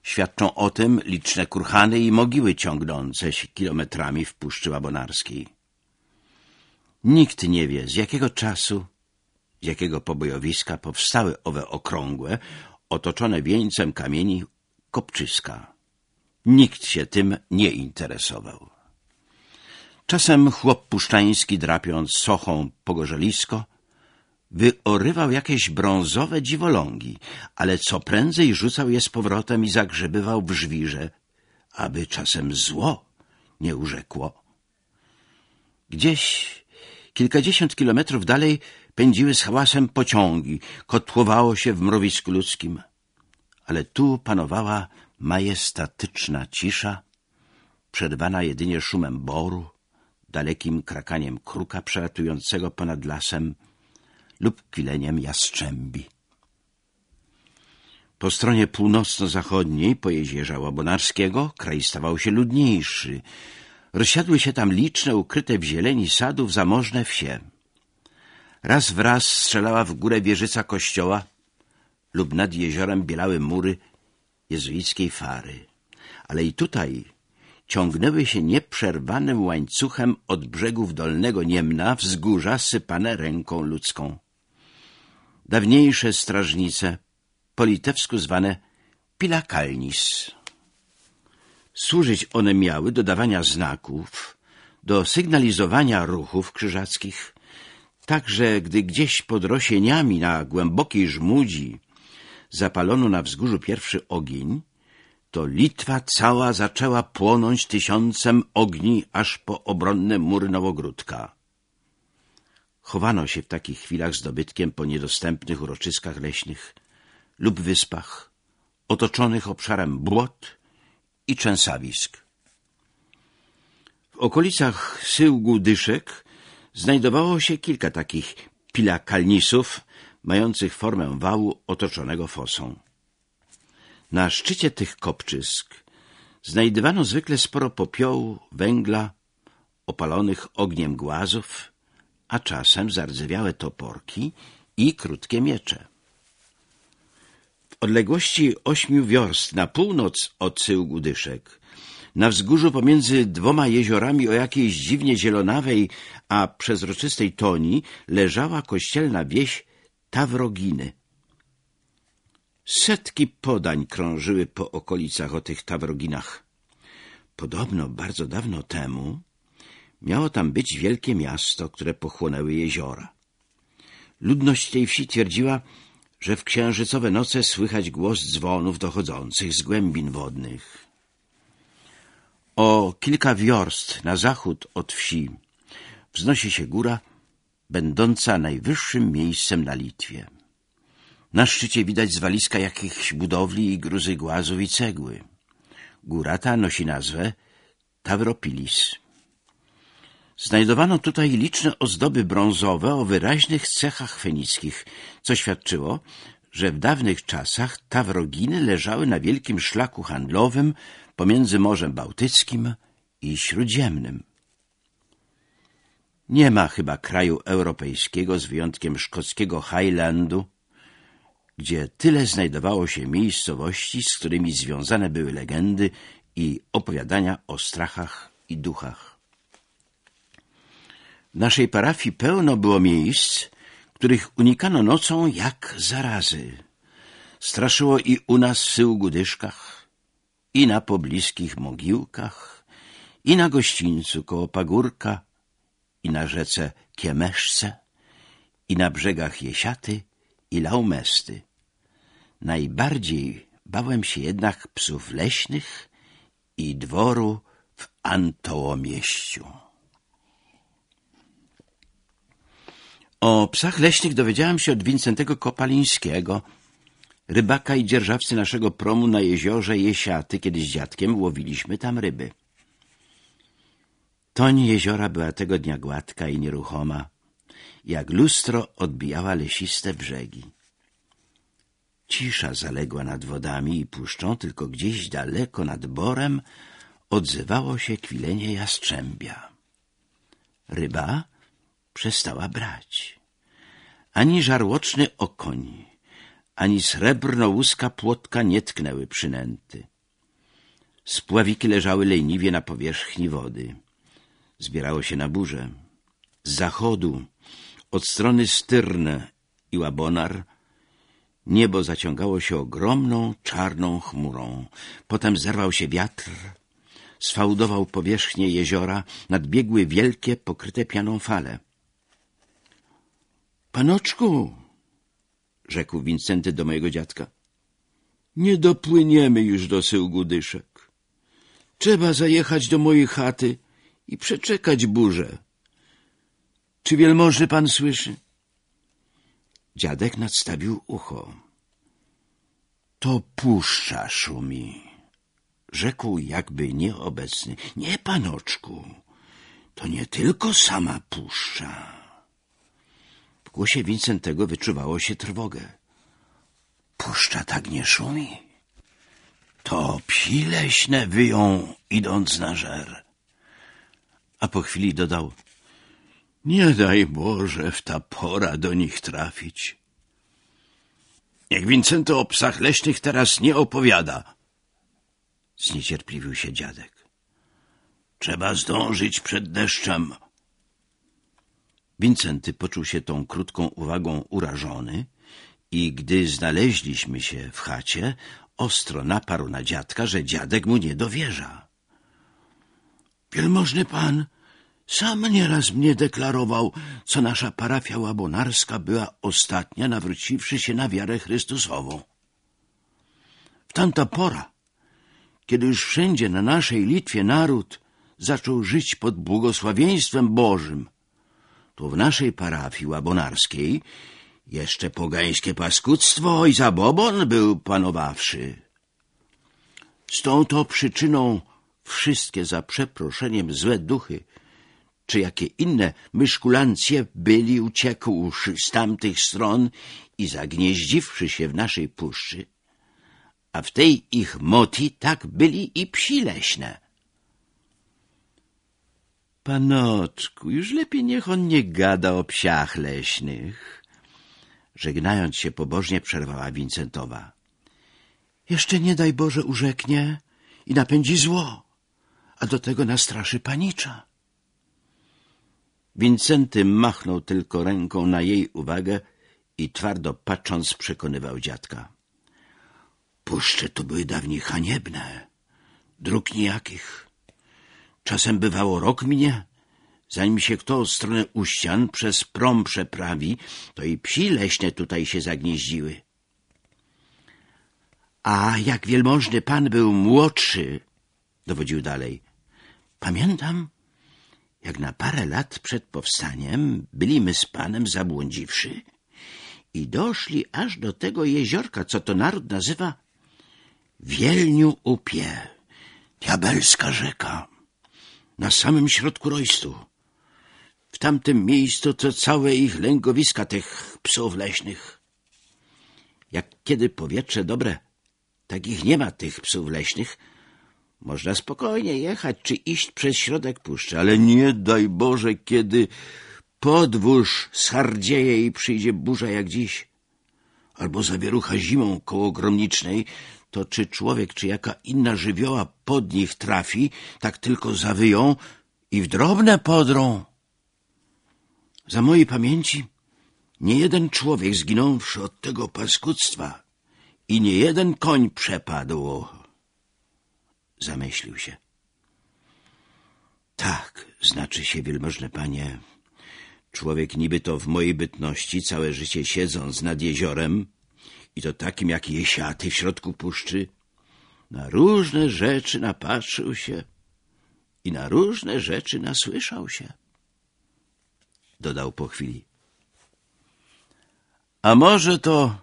Świadczą o tym liczne kurhany i mogiły ciągnące się kilometrami w Puszczy Łabonarskiej. Nikt nie wie, z jakiego czasu, z jakiego pobojowiska powstały owe okrągłe, otoczone wieńcem kamieni kopczyska. Nikt się tym nie interesował. Czasem chłop puszczański, drapiąc sochą pogorzelisko, wyorywał jakieś brązowe dziwolągi, ale co prędzej rzucał je z powrotem i zagrzebywał w żwirze, aby czasem zło nie urzekło. Gdzieś kilkadziesiąt kilometrów dalej pędziły z hałasem pociągi, kotłowało się w mrowisku ludzkim. Ale tu panowała majestatyczna cisza, przerwana jedynie szumem boru, dalekim krakaniem kruka przelatującego ponad lasem lub kwileniem jastrzębi. Po stronie północno-zachodniej, po jezierza Łabonarskiego, kraj stawał się ludniejszy. Rozsiadły się tam liczne, ukryte w zieleni sadów zamożne wsie. Raz w raz strzelała w górę wieżyca kościoła lub nad jeziorem bielały mury jezuickiej fary. Ale i tutaj ciągnęły się nieprzerwanym łańcuchem od brzegów Dolnego Niemna wzgórza sypane ręką ludzką. Dawniejsze strażnice, po litewsku zwane pilakalnis. Służyć one miały do dawania znaków, do sygnalizowania ruchów krzyżackich, tak że gdy gdzieś pod rosieniami na głębokiej żmudzi zapalono na wzgórzu pierwszy ogień, to Litwa cała zaczęła płonąć tysiącem ogni aż po obronne mury Nowogródka. Chowano się w takich chwilach z po niedostępnych uroczyskach leśnych lub wyspach, otoczonych obszarem błot i trzęsawisk. W okolicach Syłgu Dyszek znajdowało się kilka takich pilakalnisów, mających formę wału otoczonego fosą. Na szczycie tych kopczysk znajdowano zwykle sporo popiołu, węgla, opalonych ogniem głazów, a czasem zardzewiałe toporki i krótkie miecze. W odległości ośmiu wiorst na północ od Cyłgu Dyszek, na wzgórzu pomiędzy dwoma jeziorami o jakiejś dziwnie zielonawej, a przezroczystej toni, leżała kościelna wieś Tawroginy. Setki podań krążyły po okolicach o tych Tawroginach. Podobno bardzo dawno temu miało tam być wielkie miasto, które pochłonęły jeziora. Ludność tej wsi twierdziła, że w księżycowe noce słychać głos dzwonów dochodzących z głębin wodnych. O kilka wiorst na zachód od wsi wznosi się góra, będąca najwyższym miejscem na Litwie. Na szczycie widać zwaliska jakichś budowli i gruzy głazów i cegły. Góra ta nosi nazwę Tavropilis. Znajdowano tutaj liczne ozdoby brązowe o wyraźnych cechach fenickich, co świadczyło, że w dawnych czasach Tawroginy leżały na wielkim szlaku handlowym pomiędzy Morzem Bałtyckim i Śródziemnym. Nie ma chyba kraju europejskiego, z wyjątkiem szkockiego Highlandu, gdzie tyle znajdowało się miejscowości, z którymi związane były legendy i opowiadania o strachach i duchach. W naszej parafii pełno było miejsc, których unikano nocą jak zarazy. Straszyło i u nas w Syłgu Dyszkach, i na pobliskich mogiłkach, i na gościńcu koło Pagórka, i na rzece Kiemeszce, i na brzegach Jesiaty i Laumesty. Najbardziej bałem się jednak psów leśnych i dworu w Antołomieściu. O psach leśnych dowiedziałem się od Wincentego Kopalińskiego, rybaka i dzierżawcy naszego promu na jeziorze Jesiaty, kiedy z dziadkiem łowiliśmy tam ryby. Toń jeziora była tego dnia gładka i nieruchoma, jak lustro odbijała lesiste brzegi. Cisza zaległa nad wodami i puszczą, tylko gdzieś daleko nad borem odzywało się kwilenie jastrzębia. Ryba przestała brać. Ani żarłoczny okoń, ani srebrno-łuska płotka nie tknęły przynęty. Spławiki leżały leniwie na powierzchni wody. Zbierało się na burzę. Z zachodu, od strony Styrne i Łabonar, Niebo zaciągało się ogromną, czarną chmurą. Potem zerwał się wiatr, sfałdował powierzchnię jeziora, nadbiegły wielkie, pokryte pianą fale. — Panoczku! — rzekł Wincenty do mojego dziadka. — Nie dopłyniemy już do syłgu dyszek. Trzeba zajechać do mojej chaty i przeczekać burzę. Czy wielmożny pan słyszy? Dziadek nadstawił ucho. To puszcza szumi. Rzekł jakby nieobecny. Nie, panoczku, to nie tylko sama puszcza. Głosie Wincentego wyczuwało się trwogę. Puszcza tak nie szumi. To psi leśne wyją, idąc na żer. A po chwili dodał — nie daj Boże w ta pora do nich trafić. Niech Wincenty o psach leśnych teraz nie opowiada. Zniecierpliwił się dziadek. Trzeba zdążyć przed deszczem. Wincenty poczuł się tą krótką uwagą urażony i gdy znaleźliśmy się w chacie, ostro naparł na dziadka, że dziadek mu nie dowierza. Wielmożny pan, sam nieraz mnie deklarował, co nasza parafia łabonarska była ostatnia, nawróciwszy się na wiarę Chrystusową. W tamta pora, kiedy już wszędzie na naszej Litwie naród zaczął żyć pod błogosławieństwem Bożym, to w naszej parafii łabonarskiej jeszcze pogańskie paskudztwo i zabobon był panowawszy. Z tą to przyczyną wszystkie za przeproszeniem złe duchy czy jakie inne myszkulancje byli uciekłszy z tamtych stron i zagnieździwszy się w naszej puszczy, a w tej ich moti tak byli i psi leśne. Panoczku, już lepiej niech on nie gada o psiach leśnych. Żegnając się pobożnie przerwała Wincentowa. Jeszcze nie daj Boże urzeknie i napędzi zło, a do tego nastraszy panicza. Wincenty machnął tylko ręką na jej uwagę i twardo patrząc przekonywał dziadka. Puszcze to były dawniej haniebne, dróg nijakich. Czasem bywało rok minie, zanim się kto od strony uścian przez prom przeprawi, to i psi leśne tutaj się zagnieździły. A jak wielmożny pan był młodszy, dowodził dalej, pamiętam, jak na parę lat przed powstaniem byli my z panem zabłądziwszy i doszli aż do tego jeziorka, co to naród nazywa Wielniu Upie, diabelska rzeka, na samym środku rojstu. W tamtym miejscu to całe ich lęgowiska tych psów leśnych. Jak kiedy powietrze dobre, takich nie ma tych psów leśnych, można spokojnie jechać czy iść przez środek puszczy, ale nie daj Boże, kiedy podwórz schardzieje i przyjdzie burza jak dziś, albo zawierucha zimą koło gromnicznej, to czy człowiek, czy jaka inna żywioła pod nich trafi, tak tylko zawyją i w drobne podrą. Za mojej pamięci nie jeden człowiek zginąwszy od tego paskudztwa i nie jeden koń przepadł. Zamyślił się. Tak, znaczy się, wielmożne panie, człowiek niby to w mojej bytności całe życie siedząc nad jeziorem i to takim jak jesiaty w środku puszczy, na różne rzeczy napatrzył się i na różne rzeczy nasłyszał się. Dodał po chwili. A może to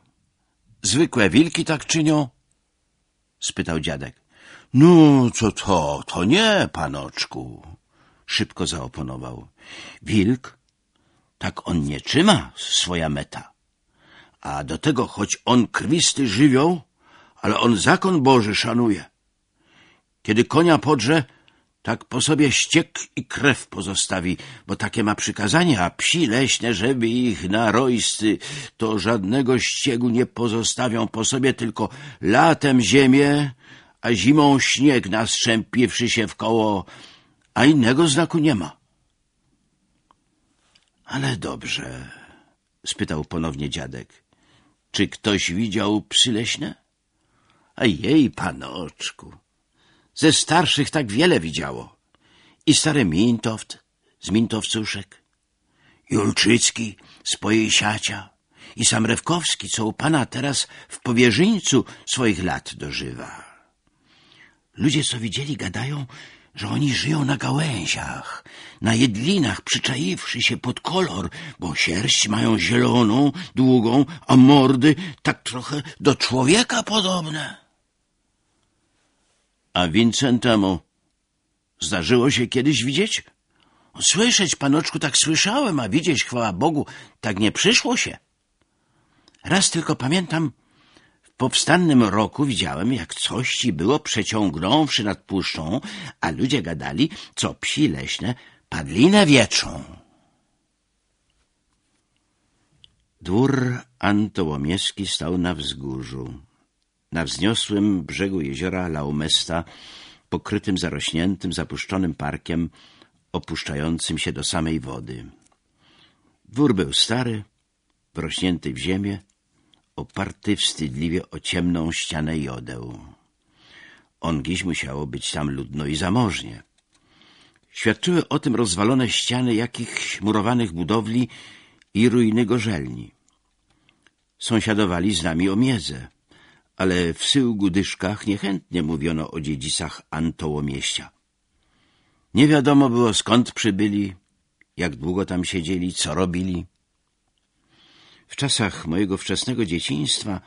zwykłe wilki tak czynią? spytał dziadek. No, co to? To nie, panoczku. Szybko zaoponował. Wilk, tak on nie trzyma swoja meta. A do tego, choć on krwisty żywioł, ale on zakon Boży szanuje. Kiedy konia podrze, tak po sobie ściek i krew pozostawi, bo takie ma przykazanie, a psi leśne, żeby ich na rojsty, to żadnego ściegu nie pozostawią po sobie, tylko latem ziemię, a zimą śnieg nastrzępiwszy się w koło, a innego znaku nie ma. Ale dobrze, spytał ponownie dziadek. Czy ktoś widział psy leśne? A jej, panoczku, ze starszych tak wiele widziało. I stary Mintoft z Mintowcuszek, Julczycki z Pojesiacia i sam Rewkowski, co u pana teraz w powierzyńcu swoich lat dożywa. Ludzie, co widzieli, gadają, że oni żyją na gałęziach, na jedlinach, przyczaiwszy się pod kolor, bo sierść mają zieloną, długą, a mordy tak trochę do człowieka podobne. A Wincentemu zdarzyło się kiedyś widzieć? Słyszeć, panoczku, tak słyszałem, a widzieć, chwała Bogu, tak nie przyszło się. Raz tylko pamiętam, w powstannym roku widziałem, jak coś ci było przeciągnąwszy nad puszczą, a ludzie gadali, co psi leśne padlinę wieczą. Dwór Antołomieski stał na wzgórzu, na wzniosłym brzegu jeziora Laumesta, pokrytym zarośniętym, zapuszczonym parkiem, opuszczającym się do samej wody. Dwór był stary, wrośnięty w ziemię, oparty wstydliwie o ciemną ścianę jodeł. Ongiś musiało być tam ludno i zamożnie. Świadczyły o tym rozwalone ściany jakichś murowanych budowli i ruiny gorzelni. Sąsiadowali z nami o miedzę, ale w syłgu dyszkach niechętnie mówiono o dziedzicach Antołomieścia. Nie wiadomo było skąd przybyli, jak długo tam siedzieli, co robili. W czasach mojego wczesnego dzieciństwa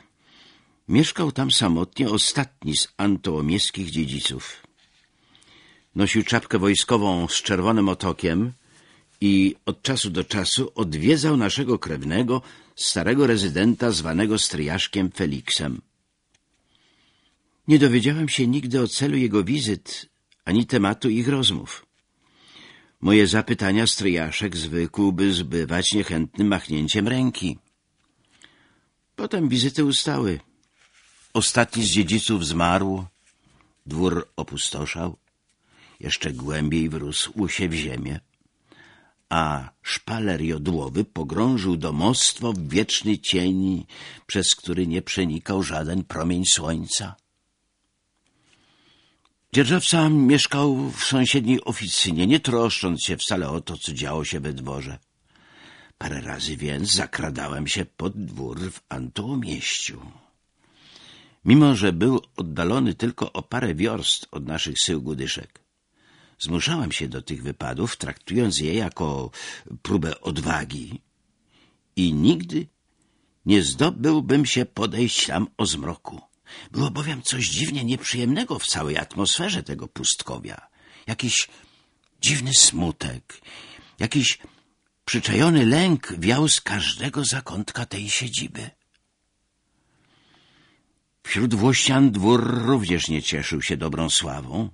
mieszkał tam samotnie ostatni z antołomieskich dziedziców. Nosił czapkę wojskową z czerwonym otokiem i od czasu do czasu odwiedzał naszego krewnego, starego rezydenta zwanego stryjaszkiem Feliksem. Nie dowiedziałem się nigdy o celu jego wizyt ani tematu ich rozmów. Moje zapytania stryjaszek zwykłby zbywać niechętnym machnięciem ręki. Potem wizyty ustały. Ostatni z dziedziców zmarł, dwór opustoszał, jeszcze głębiej wrósł się w ziemię, a szpaler jodłowy pogrążył domostwo w wieczny cień, przez który nie przenikał żaden promień słońca. Dzierżawca mieszkał w sąsiedniej oficynie, nie troszcząc się wcale o to, co działo się we dworze. Parę razy więc zakradałem się pod dwór w Antołomieściu. Mimo, że był oddalony tylko o parę wiorst od naszych sył gudyszek. Zmuszałem się do tych wypadów, traktując je jako próbę odwagi i nigdy nie zdobyłbym się podejść tam o zmroku. Było bowiem coś dziwnie nieprzyjemnego w całej atmosferze tego pustkowia. Jakiś dziwny smutek, jakiś przyczajony lęk wiał z każdego zakątka tej siedziby. Wśród Włościan dwór również nie cieszył się dobrą sławą.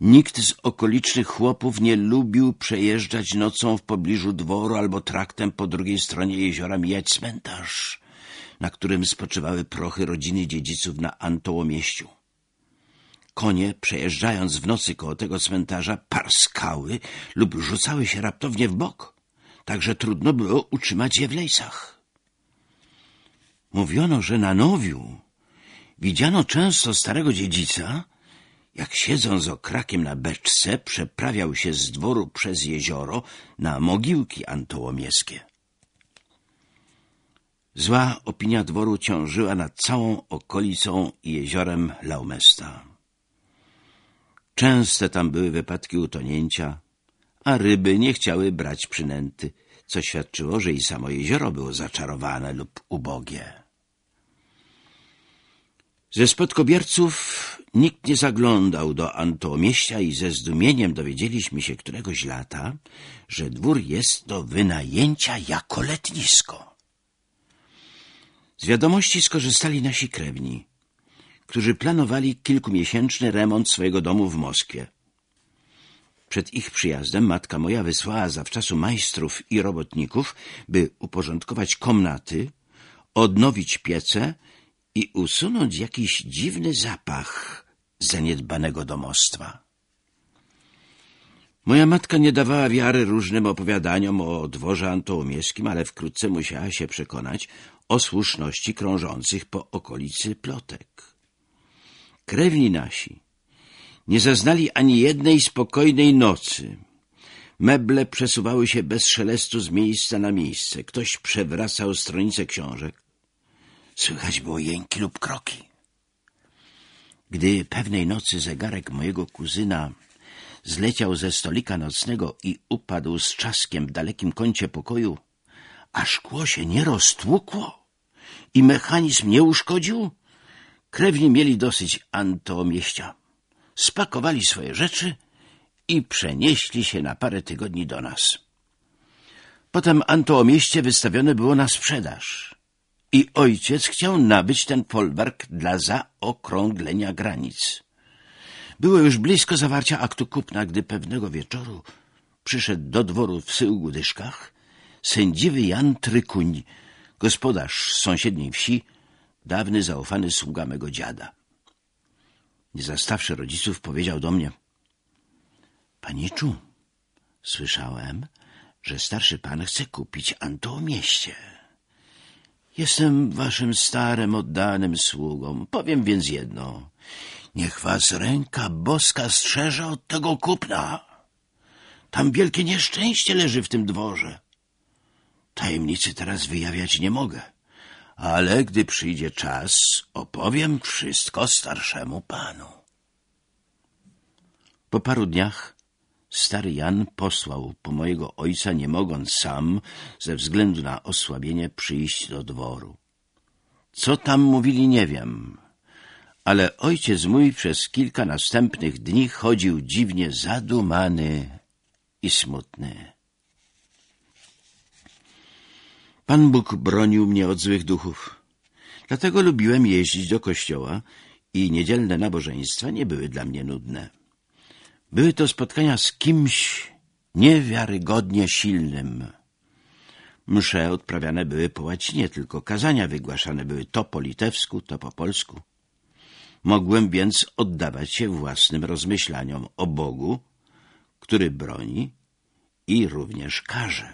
Nikt z okolicznych chłopów nie lubił przejeżdżać nocą w pobliżu dworu albo traktem po drugiej stronie jeziora mijać cmentarz, na którym spoczywały prochy rodziny dziedziców na Antołomieściu. Konie, przejeżdżając w nocy koło tego cmentarza, parskały lub rzucały się raptownie w bok, tak że trudno było utrzymać je w lejsach. Mówiono, że na Nowiu widziano często starego dziedzica, jak siedząc okrakiem na beczce przeprawiał się z dworu przez jezioro na mogiłki antołomieskie. Zła opinia dworu ciążyła nad całą okolicą i jeziorem Laumesta. Częste tam były wypadki utonięcia, a ryby nie chciały brać przynęty, co świadczyło, że i samo jezioro było zaczarowane lub ubogie. Ze spadkobierców nikt nie zaglądał do Antomieścia i ze zdumieniem dowiedzieliśmy się któregoś lata, że dwór jest do wynajęcia jako letnisko. Z wiadomości skorzystali nasi krewni, którzy planowali kilkumiesięczny remont swojego domu w Moskwie. Przed ich przyjazdem matka moja wysłała zawczasu majstrów i robotników, by uporządkować komnaty, odnowić piece i usunąć jakiś dziwny zapach zaniedbanego domostwa. Moja matka nie dawała wiary różnym opowiadaniom o dworze antołomieskim, ale wkrótce musiała się przekonać o słuszności krążących po okolicy plotek. Krewni nasi nie zaznali ani jednej spokojnej nocy. Meble przesuwały się bez szelestu z miejsca na miejsce. Ktoś przewracał stronice książek. Słychać było jęki lub kroki. Gdy pewnej nocy zegarek mojego kuzyna zleciał ze stolika nocnego i upadł z czaskiem w dalekim kącie pokoju, a szkło się nie roztłukło i mechanizm nie uszkodził, krewni mieli dosyć antomieścia. Spakowali swoje rzeczy i przenieśli się na parę tygodni do nas. Potem Anto o mieście wystawione było na sprzedaż i ojciec chciał nabyć ten folwark dla zaokrąglenia granic. Było już blisko zawarcia aktu kupna, gdy pewnego wieczoru przyszedł do dworu w syłgu sędziwy Jan Trykuń, gospodarz z sąsiedniej wsi, dawny zaufany sługa mego dziada. Nie zastawszy rodziców, powiedział do mnie — Paniczu, słyszałem, że starszy pan chce kupić Anto o mieście. Jestem waszym starym, oddanym sługą. Powiem więc jedno. Niech was ręka boska strzeże od tego kupna. Tam wielkie nieszczęście leży w tym dworze. Tajemnicy teraz wyjawiać nie mogę, ale gdy przyjdzie czas, opowiem wszystko starszemu panu. Po paru dniach stary Jan posłał po mojego ojca, nie mogąc sam, ze względu na osłabienie, przyjść do dworu. Co tam mówili, nie wiem, ale ojciec mój przez kilka następnych dni chodził dziwnie zadumany i smutny. Pan Bóg bronił mnie od złych duchów. Dlatego lubiłem jeździć do kościoła i niedzielne nabożeństwa nie były dla mnie nudne. Były to spotkania z kimś niewiarygodnie silnym. Msze odprawiane były po łacinie, tylko kazania wygłaszane były to po litewsku, to po polsku. Mogłem więc oddawać się własnym rozmyślaniom o Bogu, który broni i również karze.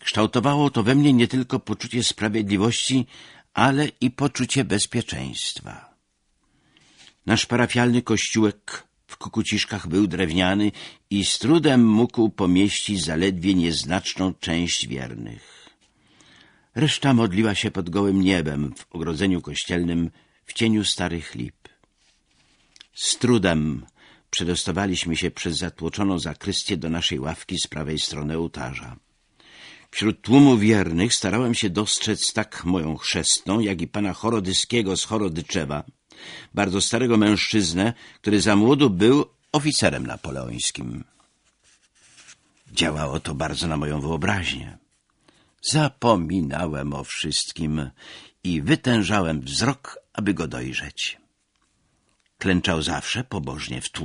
Kształtowało to we mnie nie tylko poczucie sprawiedliwości, ale i poczucie bezpieczeństwa. Nasz parafialny kościółek Kukuciszkach był drewniany i z trudem mógł pomieścić zaledwie nieznaczną część wiernych. Reszta modliła się pod gołym niebem w ogrodzeniu kościelnym w cieniu starych lip. Z trudem przedostawaliśmy się przez zatłoczoną zakrystię do naszej ławki z prawej strony ołtarza. Wśród tłumu wiernych starałem się dostrzec tak moją chrzestną, jak i pana Chorodyskiego z Chorodyczewa, bardzo starego mężczyznę, który za młodu był oficerem napoleońskim. Działało to bardzo na moją wyobraźnię. Zapominałem o wszystkim i wytężałem wzrok, aby go dojrzeć. Klęczał zawsze pobożnie w tłumie.